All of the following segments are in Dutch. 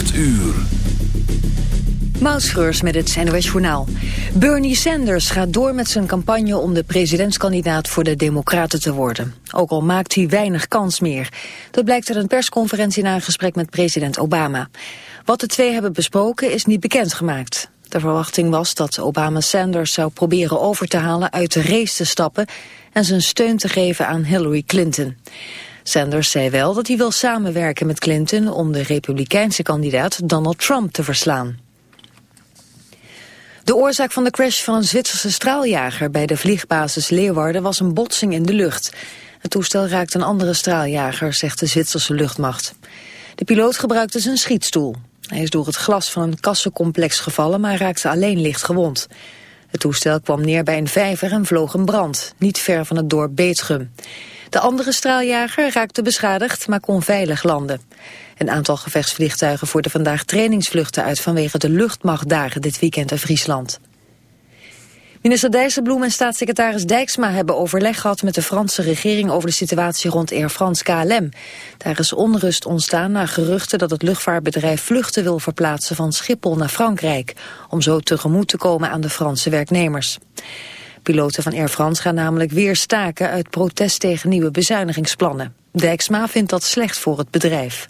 8 uur. Met het NOS Journaal. Bernie Sanders gaat door met zijn campagne om de presidentskandidaat voor de Democraten te worden. Ook al maakt hij weinig kans meer. Dat blijkt uit een persconferentie na een gesprek met president Obama. Wat de twee hebben besproken is niet bekendgemaakt. De verwachting was dat Obama Sanders zou proberen over te halen uit de race te stappen en zijn steun te geven aan Hillary Clinton. Sanders zei wel dat hij wil samenwerken met Clinton om de republikeinse kandidaat Donald Trump te verslaan. De oorzaak van de crash van een Zwitserse straaljager bij de vliegbasis Leeuwarden was een botsing in de lucht. Het toestel raakte een andere straaljager, zegt de Zwitserse luchtmacht. De piloot gebruikte zijn schietstoel. Hij is door het glas van een kassencomplex gevallen, maar raakte alleen licht gewond. Het toestel kwam neer bij een vijver en vloog een brand, niet ver van het dorp Beetgum. De andere straaljager raakte beschadigd, maar kon veilig landen. Een aantal gevechtsvliegtuigen voerden vandaag trainingsvluchten uit vanwege de luchtmachtdagen dit weekend in Friesland. Minister Dijsselbloem en staatssecretaris Dijksma hebben overleg gehad met de Franse regering over de situatie rond Air France KLM. Daar is onrust ontstaan na geruchten dat het luchtvaartbedrijf vluchten wil verplaatsen van Schiphol naar Frankrijk, om zo tegemoet te komen aan de Franse werknemers. Piloten van Air France gaan namelijk weer staken uit protest tegen nieuwe bezuinigingsplannen. Dijksma vindt dat slecht voor het bedrijf.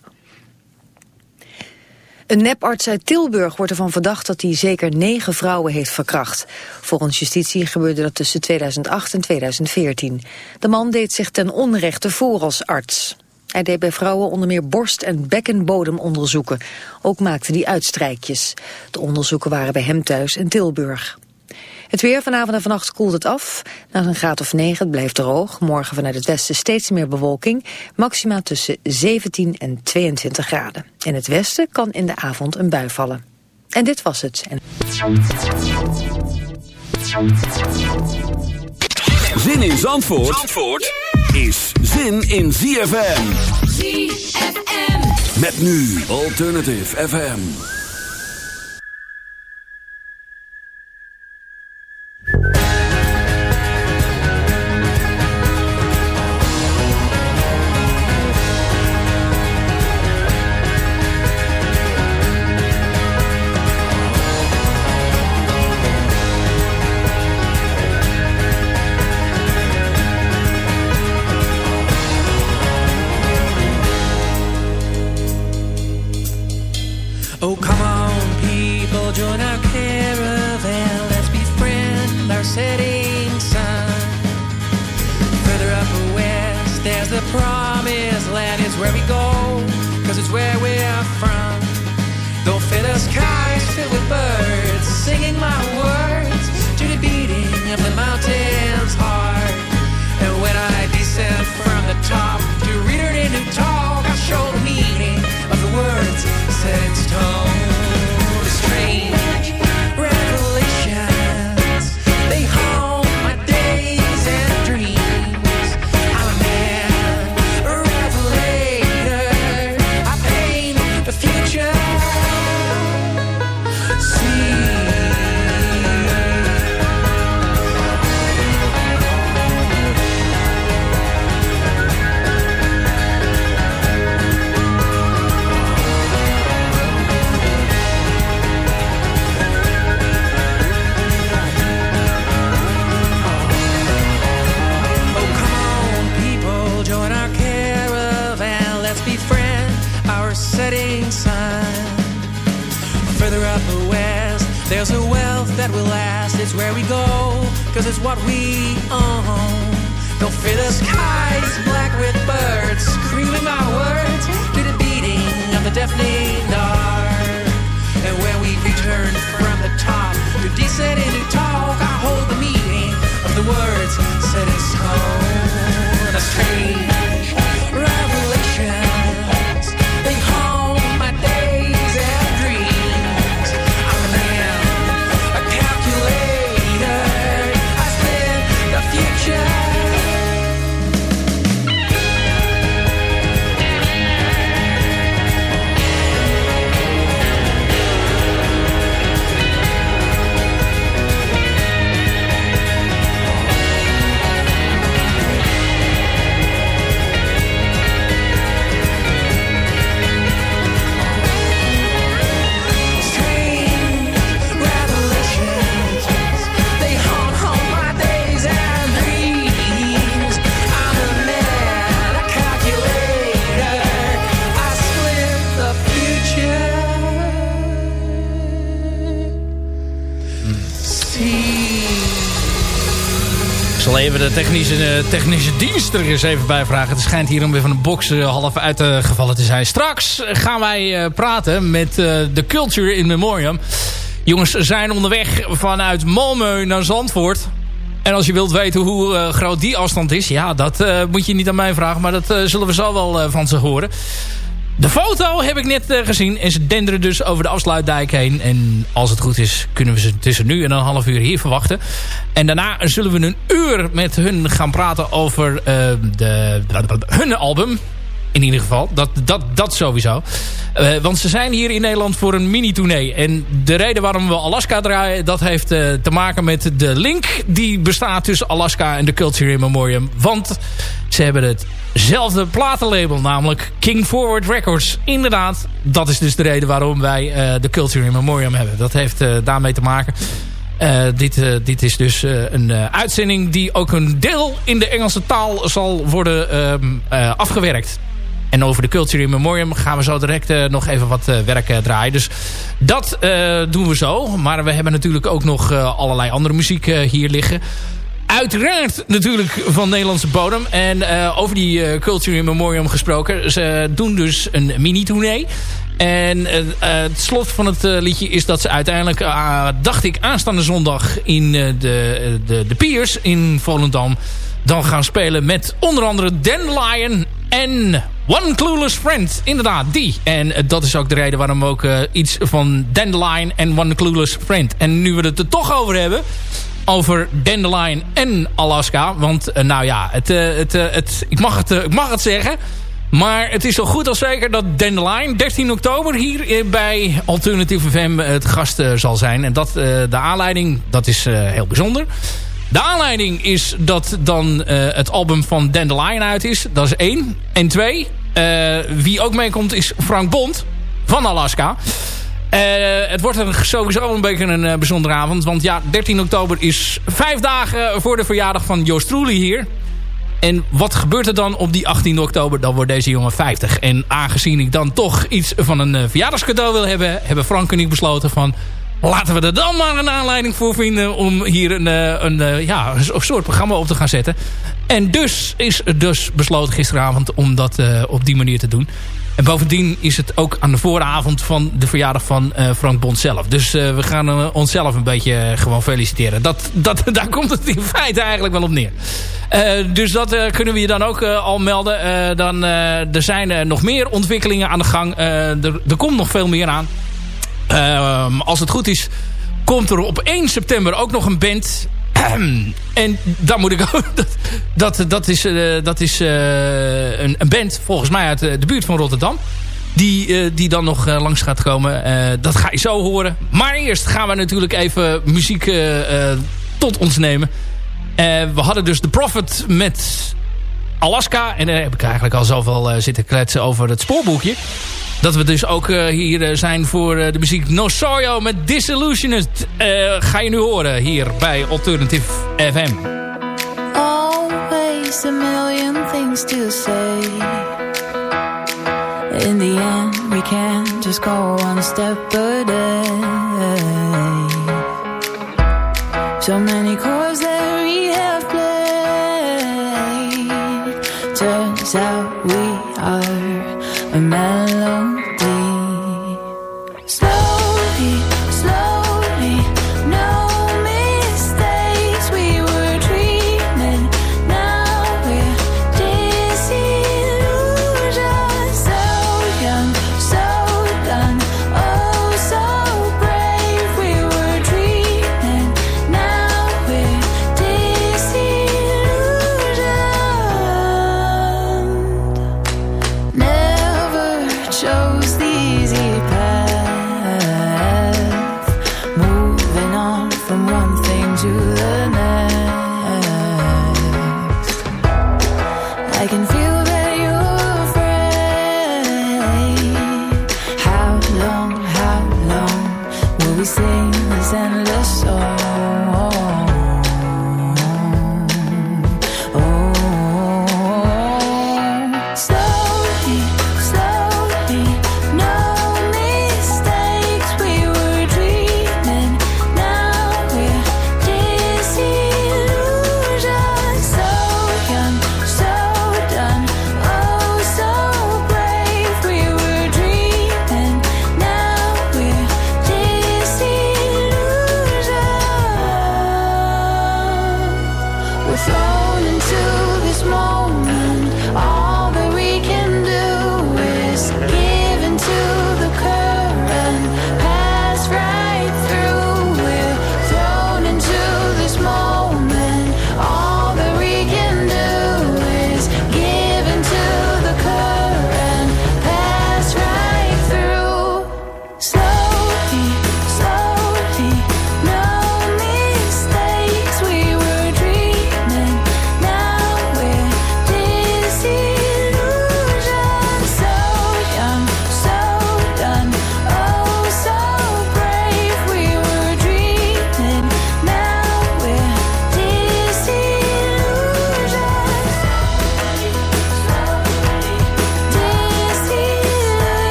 Een neparts uit Tilburg wordt ervan verdacht dat hij zeker negen vrouwen heeft verkracht. Volgens justitie gebeurde dat tussen 2008 en 2014. De man deed zich ten onrechte voor als arts. Hij deed bij vrouwen onder meer borst- en bekkenbodemonderzoeken. Ook maakte hij uitstrijkjes. De onderzoeken waren bij hem thuis in Tilburg. Het weer vanavond en vannacht koelt het af. Na een graad of 9, het blijft droog. Morgen vanuit het westen steeds meer bewolking. Maxima tussen 17 en 22 graden. In het westen kan in de avond een bui vallen. En dit was het. Zin in Zandvoort, Zandvoort is zin in ZFM. ZFM. Met nu Alternative FM. What we own. Don't fill the skies black with birds, screaming my words to the beating of the deafening dark. And when we return from the top to descend de technische, technische dienst er eens even bij vragen. Het schijnt hier om weer van de box half uitgevallen te zijn. Straks gaan wij praten met de Culture in Memoriam. Jongens zijn onderweg vanuit Malmö naar Zandvoort. En als je wilt weten hoe groot die afstand is... ja, dat moet je niet aan mij vragen... maar dat zullen we zo wel van ze horen. De foto heb ik net gezien... en ze denderen dus over de afsluitdijk heen. En als het goed is, kunnen we ze tussen nu en een half uur hier verwachten. En daarna zullen we een uur met hun gaan praten over de, hun album in ieder geval. Dat, dat, dat sowieso. Uh, want ze zijn hier in Nederland voor een mini-tournee. En de reden waarom we Alaska draaien... dat heeft uh, te maken met de link die bestaat tussen Alaska en de Culture in Memoriam. Want ze hebben hetzelfde platenlabel, namelijk King Forward Records. Inderdaad, dat is dus de reden waarom wij uh, de Culture in Memoriam hebben. Dat heeft daarmee te maken... Dit, dit is dus een uitzending die ook een deel in de Engelse taal zal worden ehm, afgewerkt. En over de Culture in Memoriam gaan we zo direct uh, nog even wat uh, werk uh, draaien. Dus dat doen we zo. Maar we hebben natuurlijk ook nog allerlei andere muziek hier liggen. Uiteraard natuurlijk van Nederlandse bodem. En over die Culture in Memoriam gesproken. Ze doen dus een mini-tournee. En het slot van het liedje is dat ze uiteindelijk, dacht ik, aanstaande zondag in de, de, de Piers in Volendam dan gaan spelen met onder andere Dandelion en One Clueless Friend. Inderdaad, die. En uh, dat is ook de reden waarom we ook uh, iets van Dandelion en One Clueless Friend. En nu we het er toch over hebben, over Dandelion en Alaska. Want uh, nou ja, het, het, het, ik, mag het, ik mag het zeggen... Maar het is zo goed als zeker dat Dandelion 13 oktober hier bij Alternative FM het gast zal zijn. En dat, de aanleiding, dat is heel bijzonder. De aanleiding is dat dan uh, het album van Dandelion uit is. Dat is één. En twee, uh, wie ook meekomt is Frank Bond van Alaska. Uh, het wordt een, sowieso een beetje een bijzondere avond. Want ja, 13 oktober is vijf dagen voor de verjaardag van Joost Troeli hier. En wat gebeurt er dan op die 18 oktober? Dan wordt deze jongen 50. En aangezien ik dan toch iets van een verjaardagscadeau wil hebben... hebben Frank en ik besloten van laten we er dan maar een aanleiding voor vinden... om hier een, eh, een, eh, ja, een soort programma op te gaan zetten. En dus is dus besloten gisteravond om dat uh, op die manier te doen. En bovendien is het ook aan de vooravond van de verjaardag van Frank Bond zelf. Dus we gaan onszelf een beetje gewoon feliciteren. Dat, dat, daar komt het in feite eigenlijk wel op neer. dus dat kunnen we je dan ook al melden. dan, er zijn nog meer ontwikkelingen aan de gang. er komt nog veel meer aan. Uh, als het goed is, komt er op 1 september ook nog een band. en dan moet ik ook... Dat, dat, dat is, uh, dat is uh, een, een, band, volgens mij uit de buurt van Rotterdam. Die, die dan nog langs gaat komen. dat ga je zo horen. Maar eerst gaan we natuurlijk even muziek tot ons nemen. we hadden dus The Prophet met Alaska. En daar heb ik eigenlijk al zoveel zitten kletsen over het spoorboekje. Dat we dus ook uh, hier uh, zijn voor de muziek Nosorio met Disillusionist. ga je nu horen hier bij Alternative FM. A million things to say. In the end we can just go one step.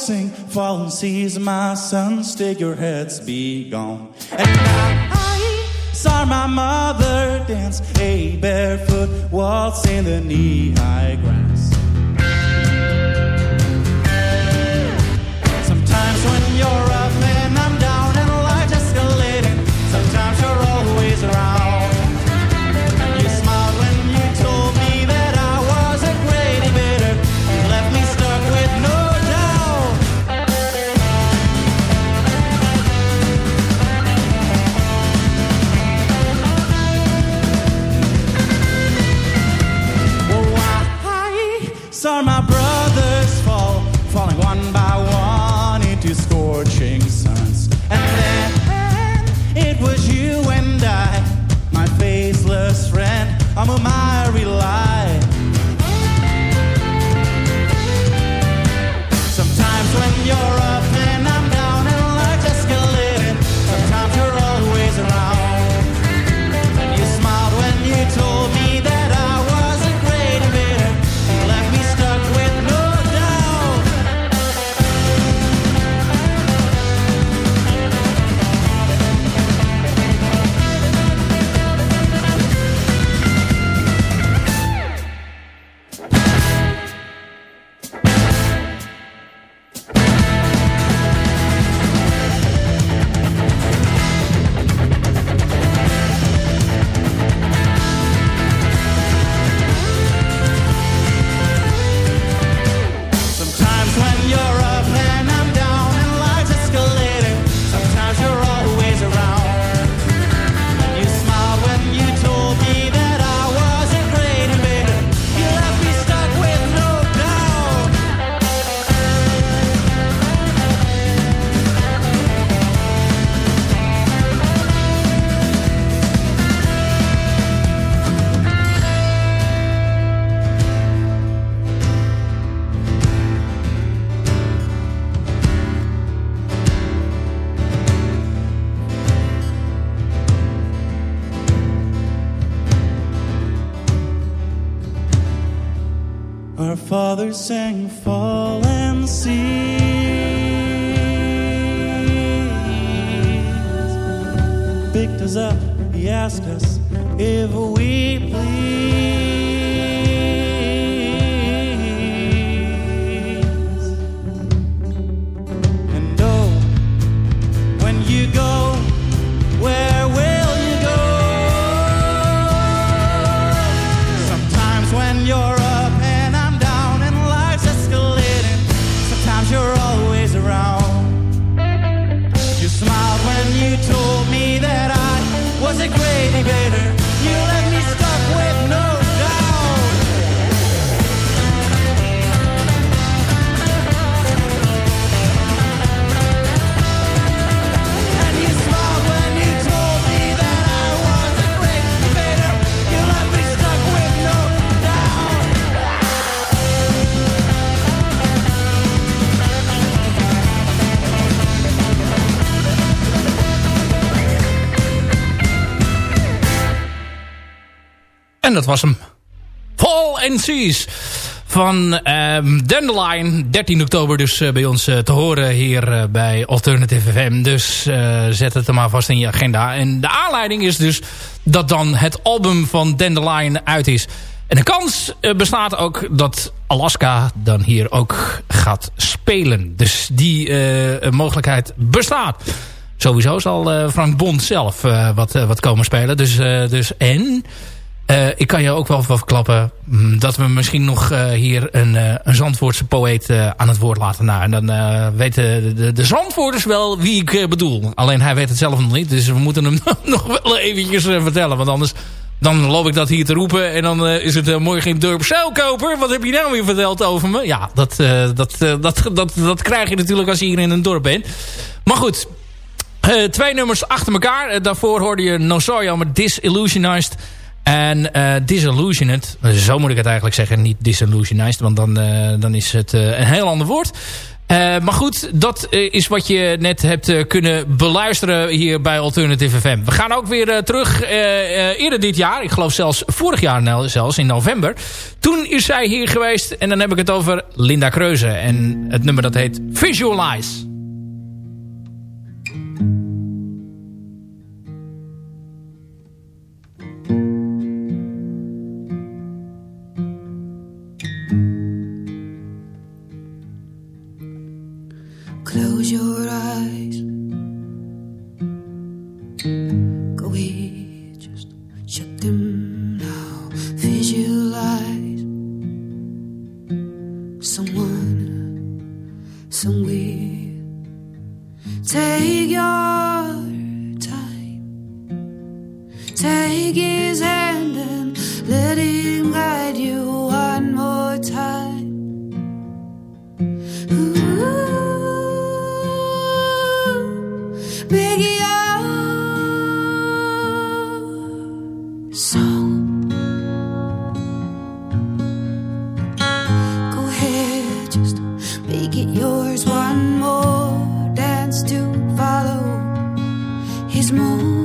Sing, fallen seas, my your heads, be gone. And I I saw my mother dance a barefoot waltz in the knee-high grass. Sometimes Our father sang, Fall and. Picked us up, he asked us if we please. En dat was hem. Fall and Seas van ehm Dandelion. 13 oktober dus eh, bij ons eh, te horen hier eh, bij Alternative FM. Dus zet het er maar vast in je agenda. En de aanleiding is dus dat dan het album van Dandelion uit is. En de kans bestaat ook dat Alaska dan hier ook gaat spelen. Dus die mogelijkheid bestaat. Sowieso zal Frank Bond zelf wat, wat komen spelen. Dus, dus en... Eh, ik kan je ook wel verklappen mm, dat we misschien nog eh, hier een, eh, een Zandvoortse poëet aan het woord laten. Nou, en dan weten de, de, Zandvoorters wel wie ik bedoel. Alleen hij weet het zelf nog niet. Dus we moeten hem nog wel eventjes vertellen. Want anders dan loop ik dat hier te roepen. En dan is het uh, in het dorp Zeilkoper. Wat heb je nou weer verteld over me? Ja, dat, dat, dat, dat, dat krijg je natuurlijk als je hier in een dorp bent. Maar goed, twee nummers achter elkaar. Daarvoor hoorde je Nozoyo met Disillusionized. En eh Disillusioned, zo moet ik het eigenlijk zeggen. Niet Disillusionized, want dan, eh, dan is het eh, een heel ander woord. maar goed, dat is wat je net hebt kunnen beluisteren hier bij Alternative FM. We gaan ook weer terug eerder dit jaar. Ik geloof zelfs vorig jaar zelfs in november. Toen is zij hier geweest en dan heb ik het over Linda Kreuze. En het nummer dat heet Visualize. His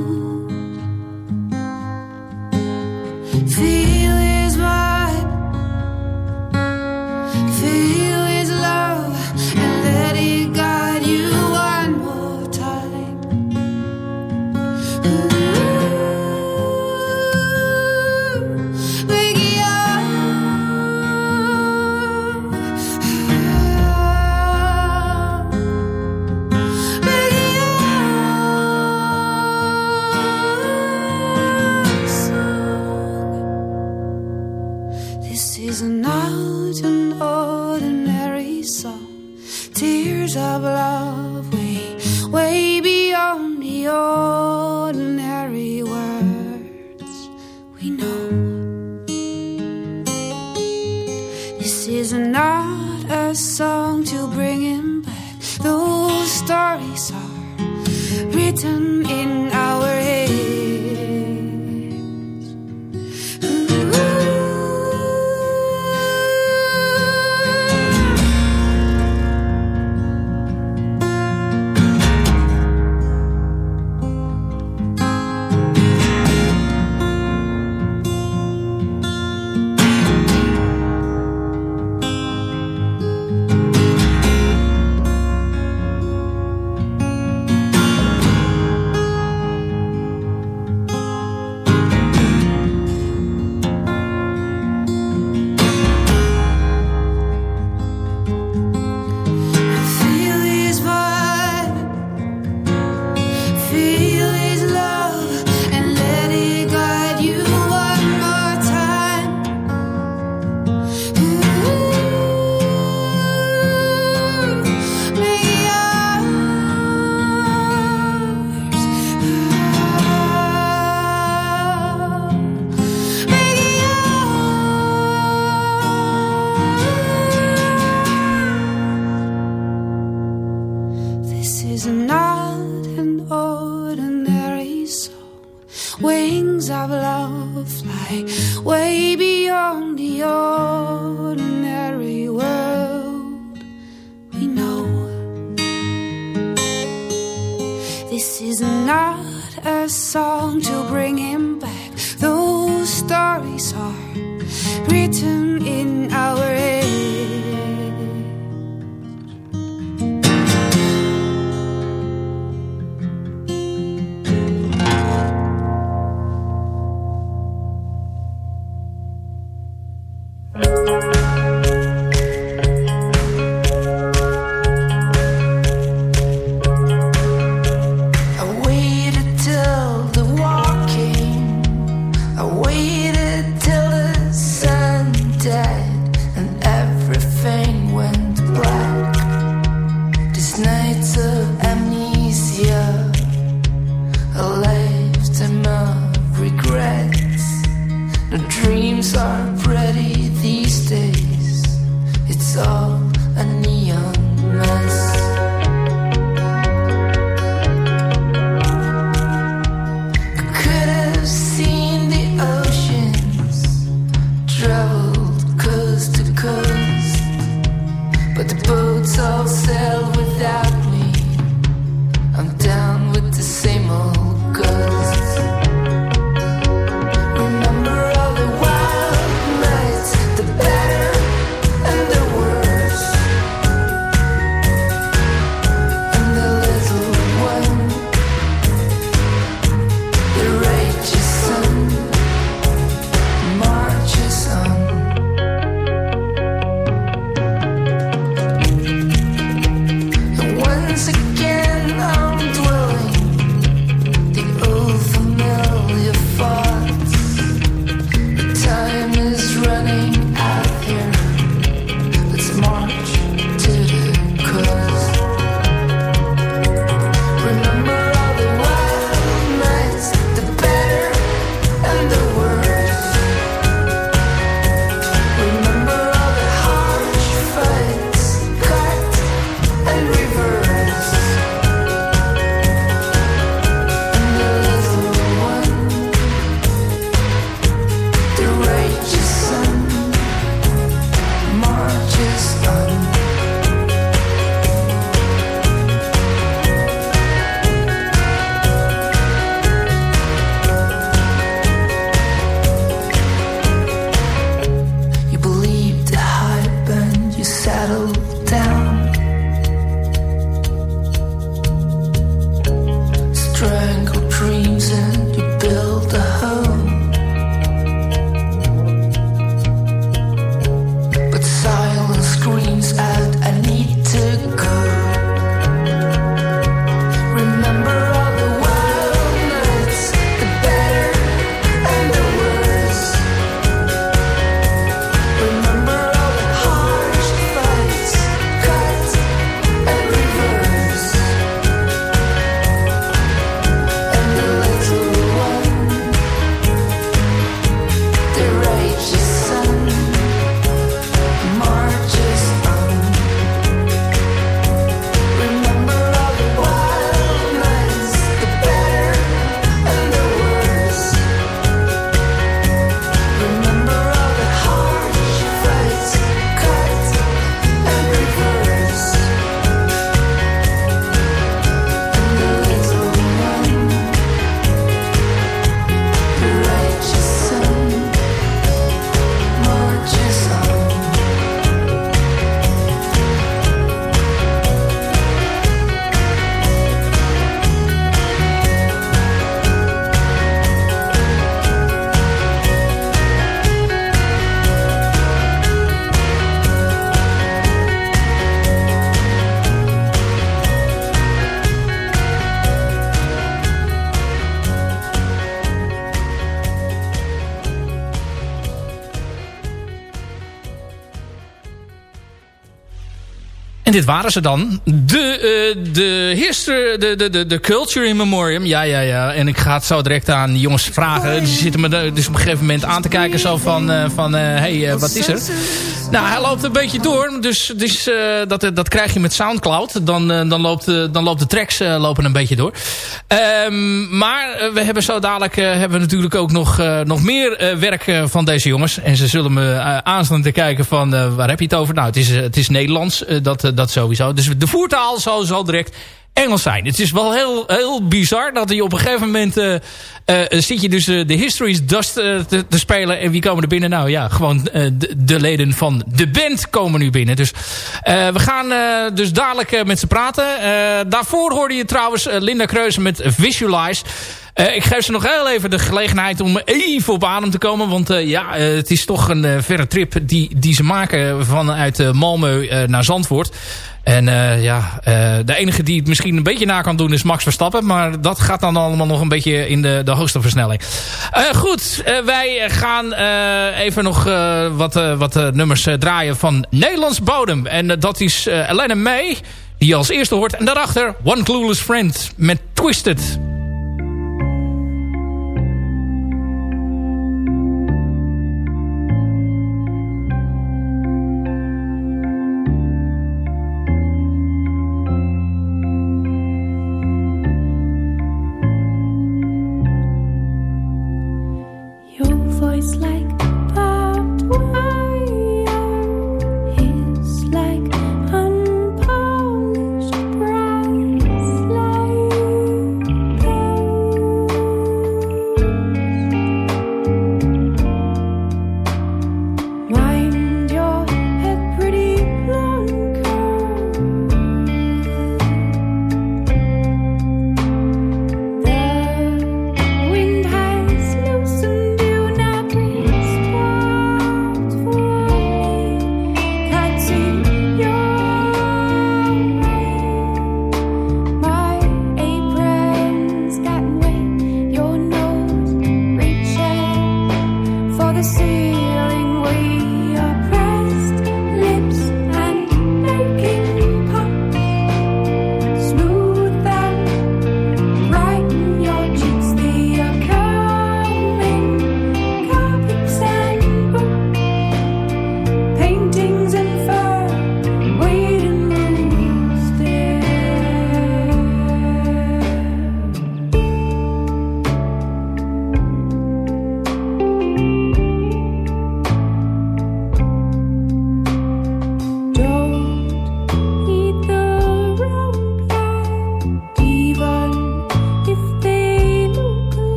dit waren ze dan. De, uh, de, history, de, de, de, de Culture in Memoriam. Ja, ja, ja. En ik ga het zo direct aan de jongens vragen. Die zitten me dus op een gegeven moment aan te kijken. Zo van, uh, van uh, hey, wat is er? Nou, hij loopt een beetje door. Dus, dus dat, dat krijg je met Soundcloud. Dan, dan, loopt, dan loopt de tracks lopen een beetje door. Um, maar we hebben zo dadelijk hebben we natuurlijk ook nog, nog meer werk van deze jongens. En ze zullen me aanstaan te kijken van waar heb je het over? Nou, het is, het is Nederlands. dat, dat sowieso. Dus de voertaal zal zo direct Engels zijn. Het is wel heel, heel bizar dat hij op een gegeven moment... Uh, uh, zit je dus de History's Dust te, te, spelen. En wie komen er binnen? Nou ja, gewoon de, de, leden van de band komen nu binnen. Dus we gaan dus dadelijk met ze praten. daarvoor hoorde je trouwens Linda Kreuzen met Visualize... Uh, ik geef ze nog heel even de gelegenheid om even op adem te komen. Want uh, ja, uh, het is toch een verre trip die, die ze maken vanuit Malmö naar Zandvoort. En ja, de enige die het misschien een beetje na kan doen is Max Verstappen. Maar dat gaat dan allemaal nog een beetje in de, de hoogste versnelling. Goed, wij gaan even nog wat, wat nummers draaien van Nederlands bodem. En dat is Elena May, die als eerste hoort. En daarachter One Clueless Friend met Twisted.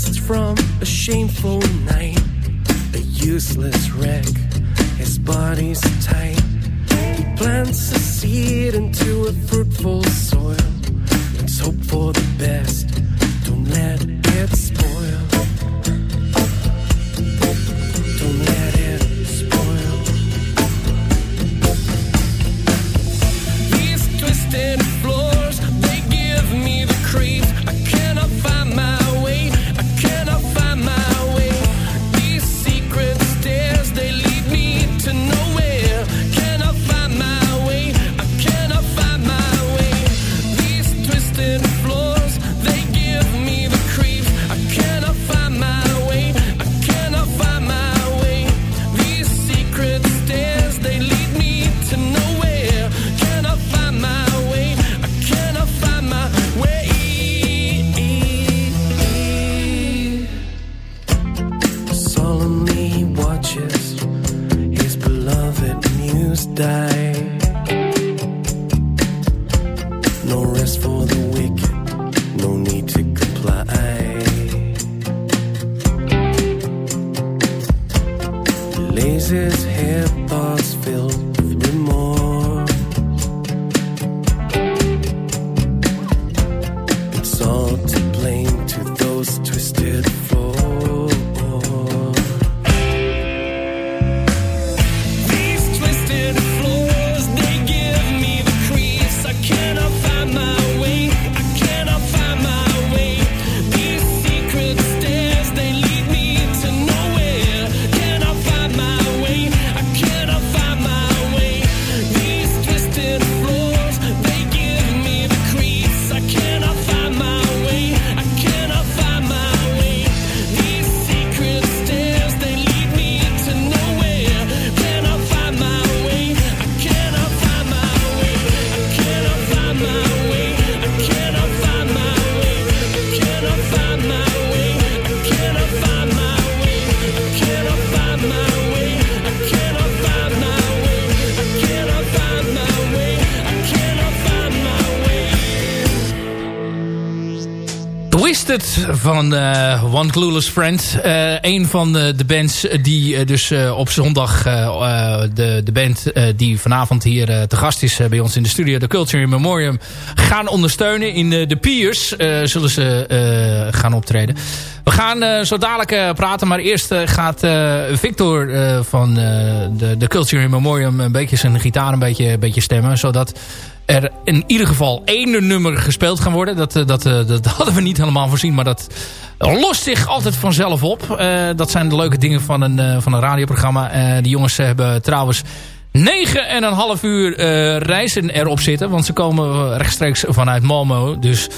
From a shameful night, a useless wreck. His body's tight. He plants a seed into a fruitful soil. Let's hope for the best. Van eh, One Clueless Friend. Eh, een van de, de bands die eh, dus eh, op zondag... eh, eh, de, de band eh, die vanavond hier eh, te gast is eh, bij ons in de studio... de Culture in Memoriam gaan ondersteunen. In de, Piers eh, zullen ze eh, gaan optreden. We gaan eh, zo dadelijk eh, praten. Maar eerst eh, gaat eh, Victor eh, van eh, de, de Culture in Memoriam... een beetje zijn gitaar een beetje, een beetje stemmen. Zodat er in ieder geval één nummer gespeeld gaan worden. Dat, eh, dat, eh, dat hadden we niet helemaal voorzien. Maar dat lost zich altijd vanzelf op. Eh, dat zijn de leuke dingen van een, van een radioprogramma. Eh, die jongens hebben trouwens... Negen en een half uur reizen erop zitten. Want ze komen rechtstreeks vanuit Malmo. Dus,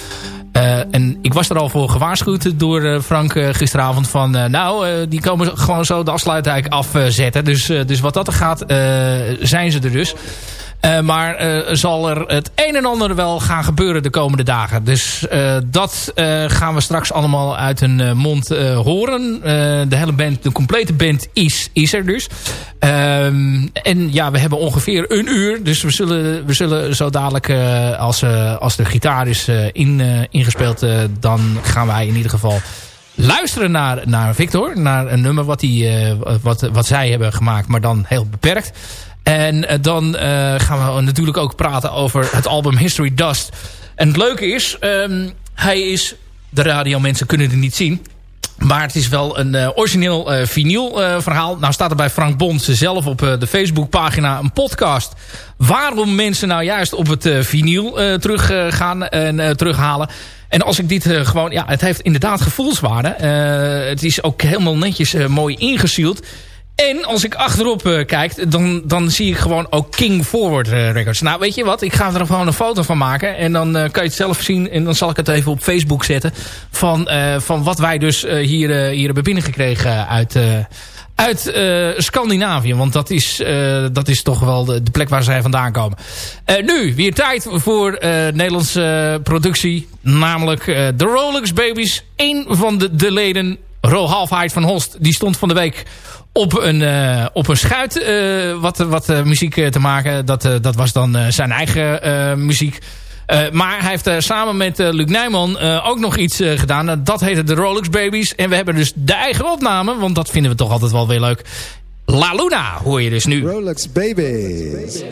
en ik was er al voor gewaarschuwd door Frank gisteravond. Van nou, die komen gewoon zo de afsluitdijk afzetten. dus, dus wat dat er gaat, zijn ze er dus. Eh, maar eh, zal er het een en ander wel gaan gebeuren de komende dagen. Dus eh, dat gaan we straks allemaal uit hun mond horen. De hele band, de complete band is, is er dus. Ehm, en ja, we hebben ongeveer een uur. Dus we zullen, we zullen zo dadelijk, als, als de gitaar is in, ingespeeld... dan gaan wij in ieder geval luisteren naar, naar Victor. Naar een nummer wat, eh, wat, wat zij hebben gemaakt, maar dan heel beperkt. En eh, dan eh, gaan we natuurlijk ook praten over het album History Dust. En het leuke is, ehm, hij is... De radiomensen kunnen het niet zien. Maar het is wel een eh, origineel eh vinyl verhaal. Nou staat er bij Frank Bond zelf op de Facebookpagina een podcast. Waarom mensen nou juist op het vinyl terug gaan en terughalen. En als ik dit gewoon... Ja, het heeft inderdaad gevoelswaarde. Het is ook helemaal netjes mooi ingesield. En als ik achterop eh, kijk, dan, dan zie ik gewoon ook King Forward eh, Records. Nou, weet je wat? Ik ga er gewoon een foto van maken. En dan eh, kan je het zelf zien. En dan zal ik het even op Facebook zetten. Van, van wat wij dus hier, hier hebben binnengekregen uit... uit Scandinavië. Want dat is, dat is toch wel de, plek waar zij vandaan komen. Nu, weer tijd voor Nederlandse productie. Namelijk de Rolex Babies. Een van de, de leden, Ro Halfheid van Holst... die stond van de week op een, eh, op een schuit eh, wat, wat eh, muziek te maken. Dat, dat was dan zijn eigen eh, muziek. Eh, maar hij heeft eh, samen met Luc Nijman eh, ook nog iets eh, gedaan. Dat heette de Rolex Babies. En we hebben dus de eigen opname. Want dat vinden we toch altijd wel weer leuk. La Luna hoor je dus nu. Rolex Babies.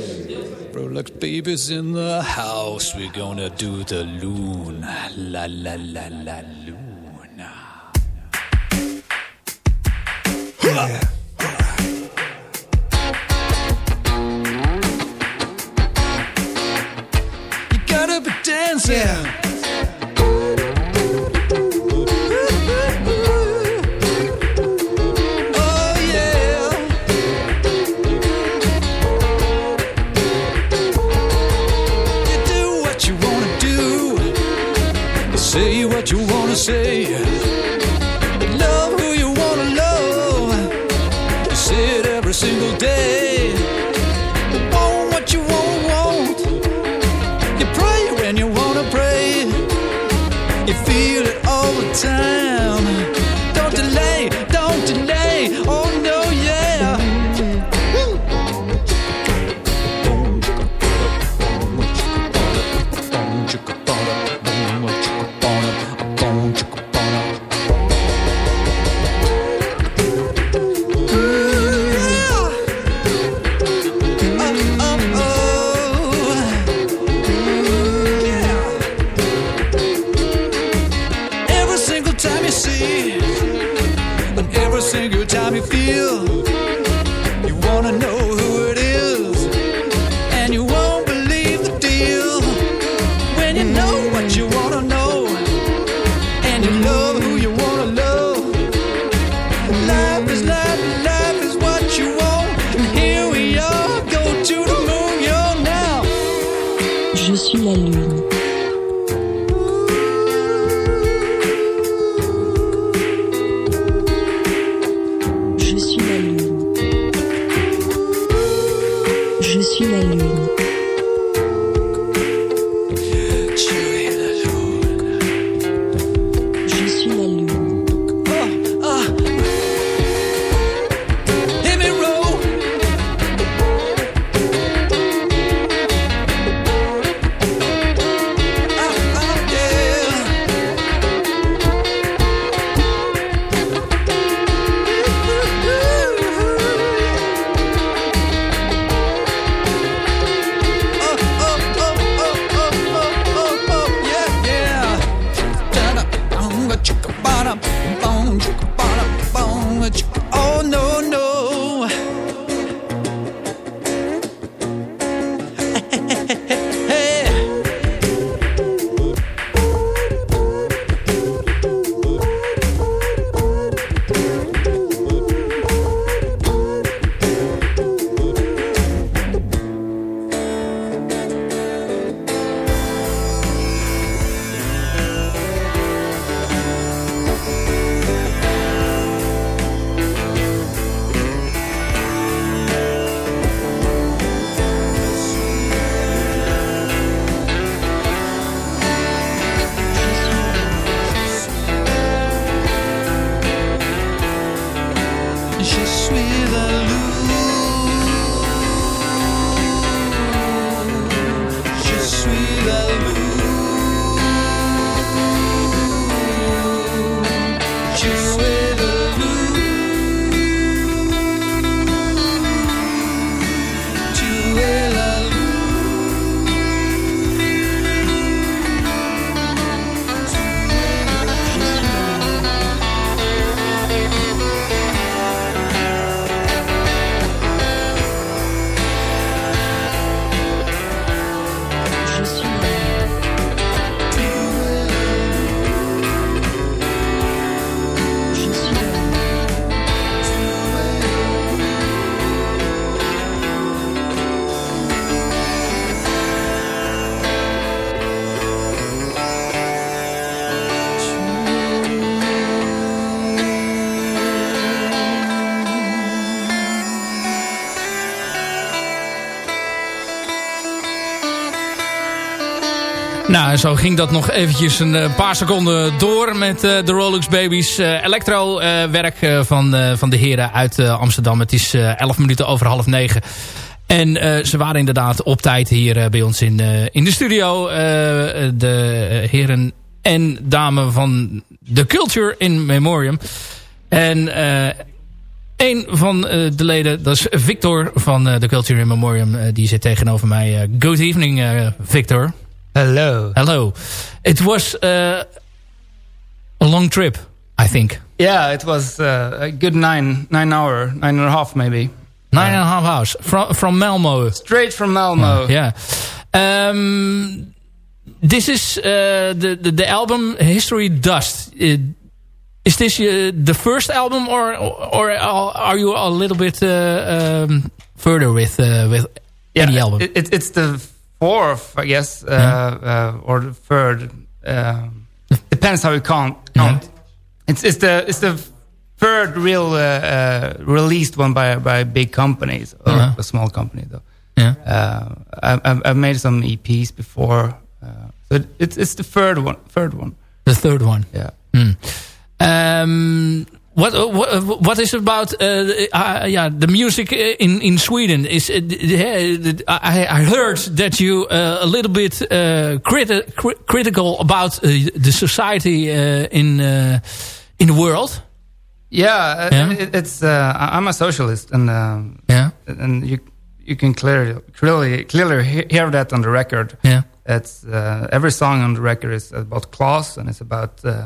Rolex babies in the house. We're gonna do the loon. La la la la luna. You gotta be dancing. Nou, zo ging dat nog eventjes een eh, paar seconden door met eh, de Rolex Babies. eh Electro-werk van, van de heren uit Amsterdam. Het is eh 11 minuten over half negen. En ze waren inderdaad op tijd hier bij ons in, in de studio. De heren en dame van The Culture in Memoriam. En een van de leden, dat is Victor van The Culture in Memoriam. die zit tegenover mij. Good evening, Victor. Hello. Hello. It was uh, a long trip, I think. Yeah, it was uh, a good nine, nine hour, nine and a half maybe. Nine and a half hours from from Malmo. Straight from Malmo. Yeah. Um, this is uh, the, the the album History Dust. Uh, is this uh, the first album, or or are you a little bit uh, um, further with uh, with Yeah, any album? It, it, it's the fourth, I guess, uh, uh, or the third. Um, depends how you count. count. It's it's the it's the third real uh, uh, released one by by big companies or Uh-huh. a small company though. Yeah. Uh, I, I've, I've made some EPs before, uh, so it, it's it's the third one. Third one. The third one. Yeah. Hmm. Um, what what what is about uh, uh, yeah the music in in Sweden is uh, I, I heard that you uh, a little bit uh, criti cri critical about uh, the society uh, in uh, in the world. Yeah, uh, Yeah? It, it's. Uh, I'm a socialist, and Yeah. and you you can clearly clearly clearly hear that on the record. Yeah. It's uh, every song on the record is about class, and it's about uh,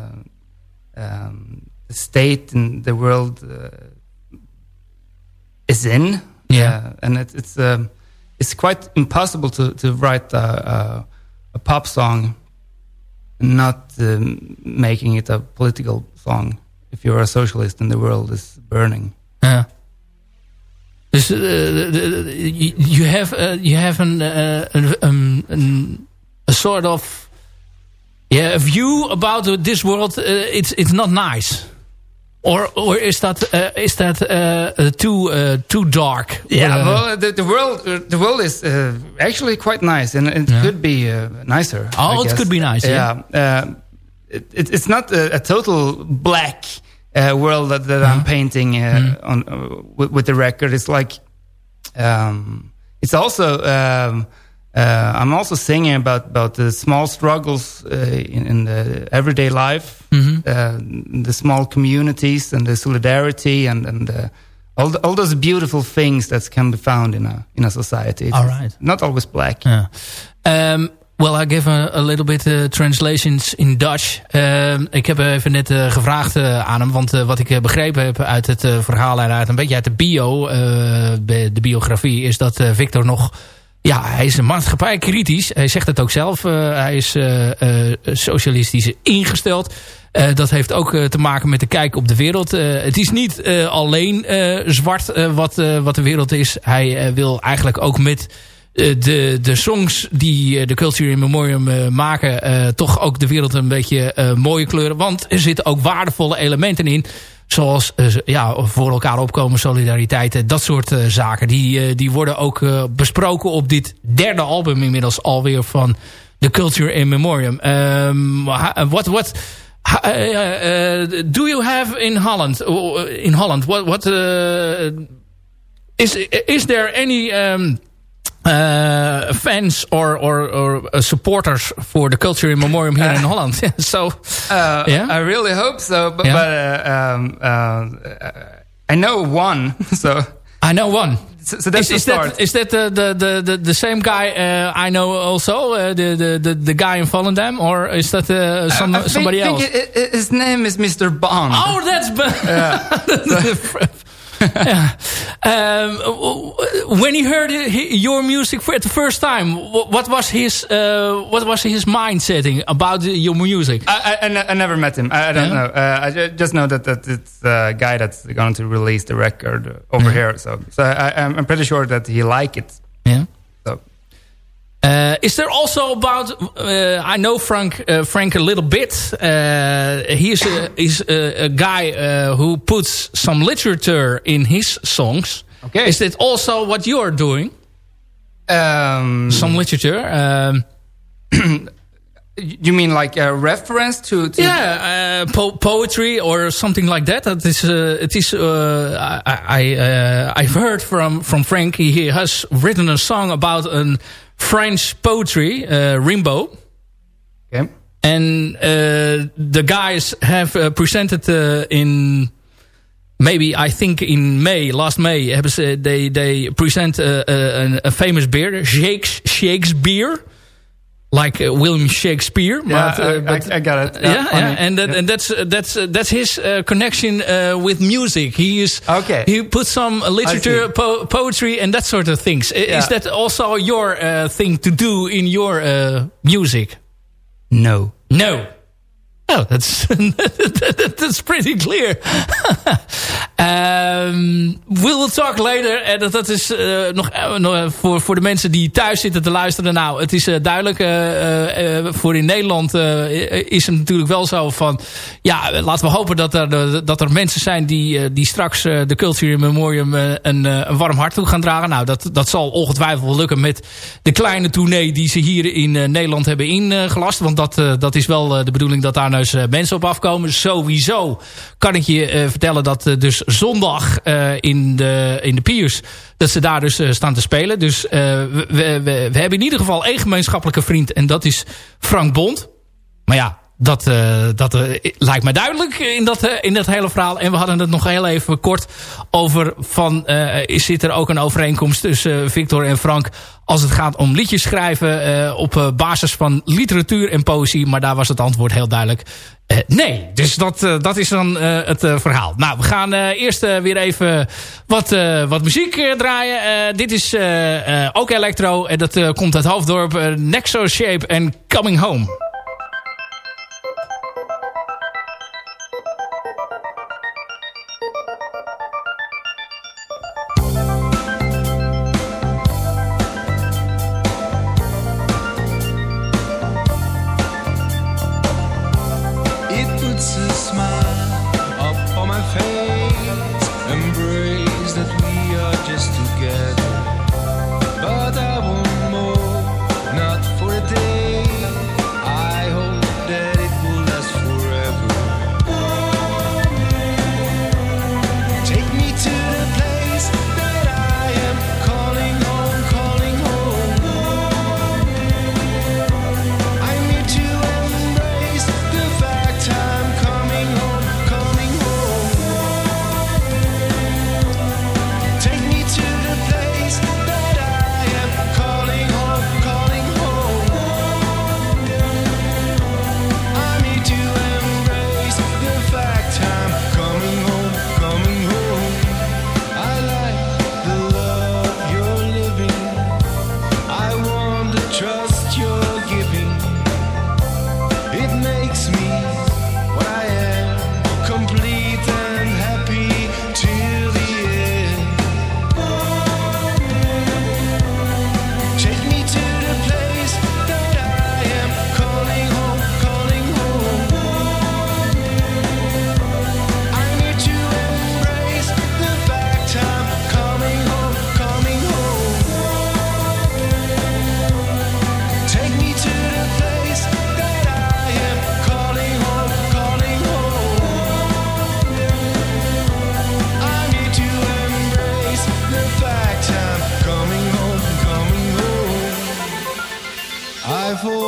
um, the state and the world uh, is in. Yeah. Uh, and it's it's um, it's quite impossible to to write a, a, a pop song, and not um, making it a political song. If you're a socialist and the world is burning. Yeah. Dus uh, you you have uh, you have an, uh, an, um, an a sort of yeah a view about this world. Uh, it's it's not nice, or or is that uh, is that uh, uh, too uh, too dark? Yeah, well, the, the world uh, the world is uh, actually quite nice, and it Yeah. could be uh, nicer. Oh, I it guess. could be nice, yeah. Uh, it, it, it's not a, a total black world that, that I'm painting Mm-hmm. on with, with the record. It's like um, it's also. Um, uh, I'm also singing about about the small struggles uh, in, in the everyday life, Mm-hmm. uh, the small communities, and the solidarity, and and all the, all those beautiful things that can be found in a in a society. It's All right. not always black. Yeah. Um, well, I give a, a little bit uh, translations in Dutch. Um, ik heb even net uh, gevraagd uh, aan hem, want wat ik begrepen heb uit het verhaal en uit een beetje uit de bio, de biografie, is dat Victor nog, ja, hij is maatschappij kritisch. Hij zegt het ook zelf. Hij is socialistisch ingesteld. Uh, dat heeft ook uh, te maken met de kijk op de wereld. Uh, het is niet alleen zwart wat, wat de wereld is. Hij wil eigenlijk ook met de, de songs die de Culture in Memoriam maken... Toch ook de wereld een beetje uh, mooie kleuren. Want er zitten ook waardevolle elementen in. Zoals ja, voor elkaar opkomen, solidariteit. Dat soort zaken. Die, die worden ook besproken op dit derde album inmiddels alweer van The Culture in Memoriam. Um, what... what uh, uh, do you have in Holland? In Holland, what what uh, is is there any um, uh, fans or or, or uh, supporters for the culture in memoriam here in Holland? so, Uh, Yeah? I really hope so, but, Yeah. but uh, um, uh, I know one, so I know one. So, that's Is, is that is that the the the, the, same guy uh, I know also uh, the, the the guy in Volendam or is that uh, some, I think- somebody think else? it- it- his name is Mr. Bond. Oh, that's yeah. yeah. Um, when he heard he- your music for, the first time, what was his uh, what was his mind setting about your music? I, I, I ne- I never met him. I, I don't Yeah? know. Uh, I just know that, that it's a guy that's going to release the record over here. So, so I, I'm I'm pretty sure that he like it. Uh, is there also about? Uh, I know Frank uh, Frank a little bit. Uh, he's a, he's a, a guy uh, who puts some literature in his songs. Okay. Is that also what you are doing? um, Some literature. Um, you mean like a reference to? to Yeah, uh, po poetry or something like that. That is, uh, it is. Uh, I I uh, I've heard from from Frank. He has written a song about a French poetry, uh, Rimbaud. Okay. And uh, the guys have uh, presented uh, in maybe I think in May, last May, hebben ze, they they present uh, uh, a famous beer, Shakes Shakespeare, like uh, William Shakespeare. Yeah, but, uh, I, but- I, I got it. yeah, yeah, funny. and that, Yeah. and that's that's uh, that's his uh, connection uh, with music. He is Okay. He puts some literature, po poetry, and that sort of things. Yeah. Is that also your uh, thing to do in your uh, music? no. No. Oh, that's that's pretty clear. um, we'll talk later. En dat, dat is eh, nog, eh, voor, voor de mensen die thuis zitten te luisteren. Nou, het is eh, duidelijk. eh, eh, voor in Nederland eh, is het natuurlijk wel zo van... Ja, laten we hopen dat er, eh, dat er mensen zijn die, eh, die straks eh, de Culture eh, een, eh, een warm hart toe gaan dragen. Nou, dat, dat zal ongetwijfeld lukken met de kleine tournee die ze hier in eh, Nederland hebben ingelast. Want dat, eh, dat is wel eh, de bedoeling dat daar eh, mensen op afkomen. Sowieso kan ik je eh, vertellen dat eh, dus zondag in, de, in de Piers... dat ze daar dus staan te spelen. Dus we, we, we hebben in ieder geval één gemeenschappelijke vriend. En dat is Frank Bond. Maar ja, dat, eh, dat eh, lijkt me duidelijk in dat, eh, in dat hele verhaal. En we hadden het nog heel even kort over van... zit er ook een overeenkomst tussen Victor en Frank... als het gaat om liedjes schrijven op basis van literatuur en poëzie. Maar daar was het antwoord heel duidelijk. nee, dus dat, dat is dan het verhaal. Nou, we gaan eerst weer even wat, wat muziek draaien. Dit is ook electro en dat komt uit Hoofddorp. Nexo Shape en Coming Home.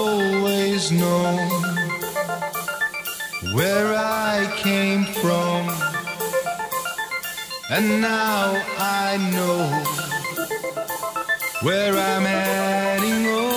Always known where I came from, and now I know where I'm heading oh.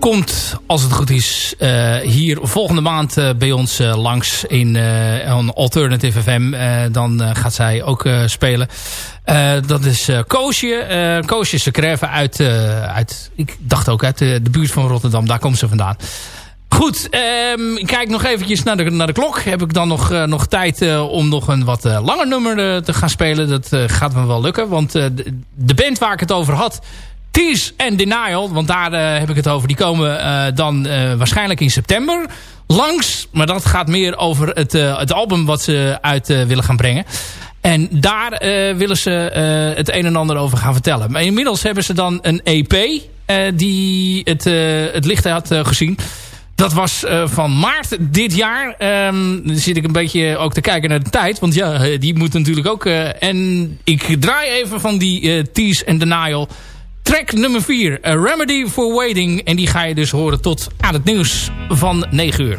Komt, als het goed is, eh, hier volgende maand eh, bij ons eh, langs in een Alternative FM. Dan gaat zij ook spelen. Dat is Koosje. Koosje Secreve uit, uit, ik dacht ook uit de, buurt van Rotterdam. Daar komt ze vandaan. Goed, ehm, ik kijk nog eventjes naar de, naar de klok. Heb ik dan nog, nog tijd om nog een wat langer nummer te gaan spelen? Dat gaat me wel lukken. Want de band waar ik het over had... Tease and Denial, want daar eh, heb ik het over. Die komen eh, dan eh, waarschijnlijk in september langs. Maar dat gaat meer over het, het album wat ze uit willen gaan brengen. En daar willen ze het een en ander over gaan vertellen. Maar inmiddels hebben ze dan een EP die het, het licht had gezien. Dat was van maart dit jaar. Ehm, dan zit ik een beetje ook te kijken naar de tijd. Want ja, die moet natuurlijk ook... en ik draai even van die Tease and Denial... Track nummer 4, A Remedy for Waiting. En die ga je dus horen tot aan het nieuws van 9 uur.